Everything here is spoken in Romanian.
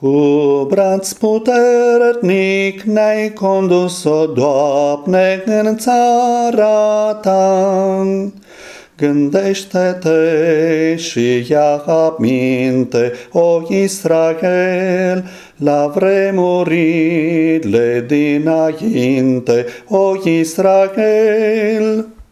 Cu braț puternic ne-ai condus-o, Doamne, în țara Ta. Gândește-te și ia aminte, o Israel, la vremurile dinainte, o Israel.